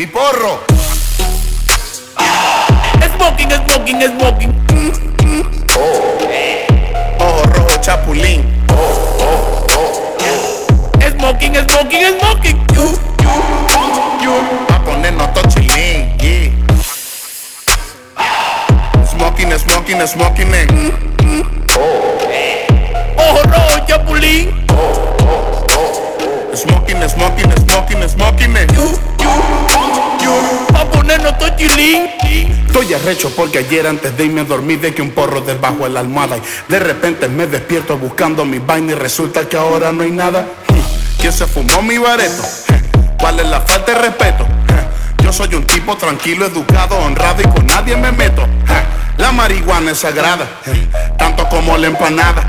Mi porro. Smoking, smoking, smoking. Ojo rojo chapulín. Smoking, smoking, smoking. Va a ponernos tochilín. Yeah. Smoking, smoking, smoking. eh. Ojo rojo, chapulín. Smoking, smoking, smoking, smoking. eh. Pa' ponernos todo chilín. Estoy arrecho porque ayer antes de irme dormí de que un porro debajo de la almohada y de repente me despierto buscando mi vaina y resulta que ahora no hay nada. ¿Quién se fumó mi bareto? ¿Cuál es la falta de respeto? Yo soy un tipo tranquilo, educado, honrado y con nadie me meto. La marihuana es sagrada, tanto como la empanada.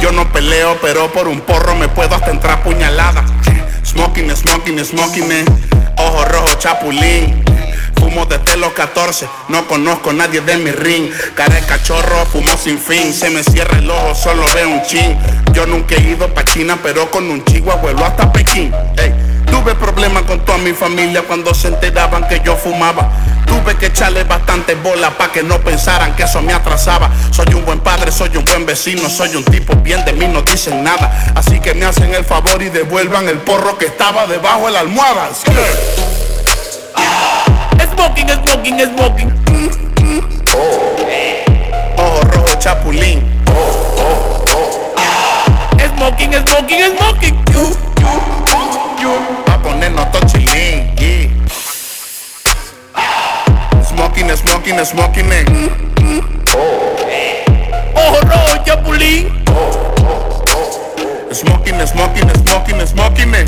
Yo no peleo, pero por un porro me puedo hasta entrar puñalada. Smoking, smoking, smoking, eh. Ojo rojo, chapulín. Fumo desde los 14, no conozco a nadie de mi ring. Cara cachorro, fumo sin fin. Se me cierra el ojo, solo veo un chin. Yo nunca he ido pa' China, pero con un chihuahua vuelo hasta Pekín. Ey, tuve problemas con toda mi familia cuando se enteraban que yo fumaba. Tuve que echarle bastante bola pa' que no pensaran que eso me atrasaba. Soy un buen buen vecino, soy un tipo bien de mí, no dicen nada. Así que me hacen el favor y devuelvan el porro que estaba debajo de la almohada. Smoking, smoking, smoking. Ojo rojo, chapulín. Smoking, smoking, smoking. Va a ponernos tochilín, yeah. Smoking, smoking, smoking, eh. Ojo rojo, chapulín. Smoking, smoking, smoking, smoking, eh.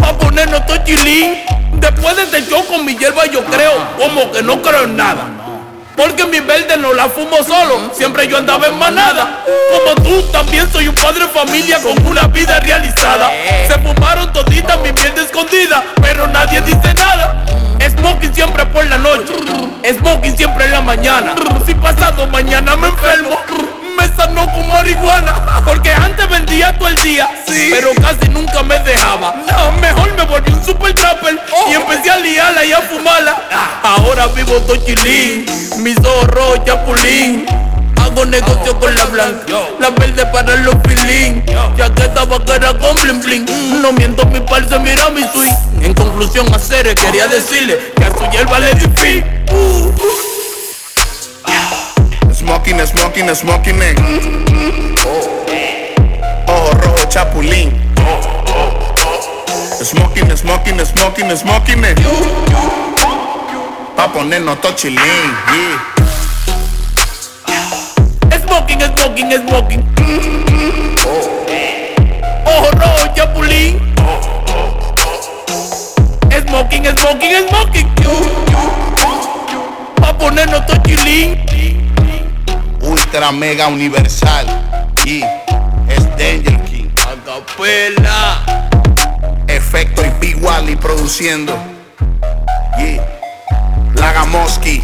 Pa' ponernos todo chilín. Después de este show con mi hierba yo creo, como que no creo en nada. Porque mi verde no la fumo solo, siempre yo andaba en manada. Como tú, también soy un padre de familia con una vida realizada. Se fumaron toditas mi mierda escondida, pero nadie dice nada. Smoking siempre por la noche, smoking siempre en la mañana. Si pasado mañana me enfermo, me sanó con marihuana. Porque antes vendía todo el día, pero casi nunca me dejaba. Mejor me volví un super trapper y empecé a liarla y a fumarla. Ahora vivo todo chilín, mis ojos rojos chapulín. Hago negocio con la blanca, la verde para los feeling. Chaqueta vaquera con bling bling. No miento, mi par se mira mi swing. En conclusión, a Cere quería decirle que a su hierba le di fin. Uh. Smoking, smoking, smoking, eh. Ojo rojo, chapulín. Smoking, smoking, smoking, smoking, eh. Pa' ponernos tochilín, yeah. Smoking, smoking, smoking. Ojo rojo, chapulín. Smoking, smoking, smoking. Pa' ponernos todo chilín. Ultra mega universal. Y es Danger King. Acapela. Efecto y Big Wally produciendo. Yeah. Lagamoski.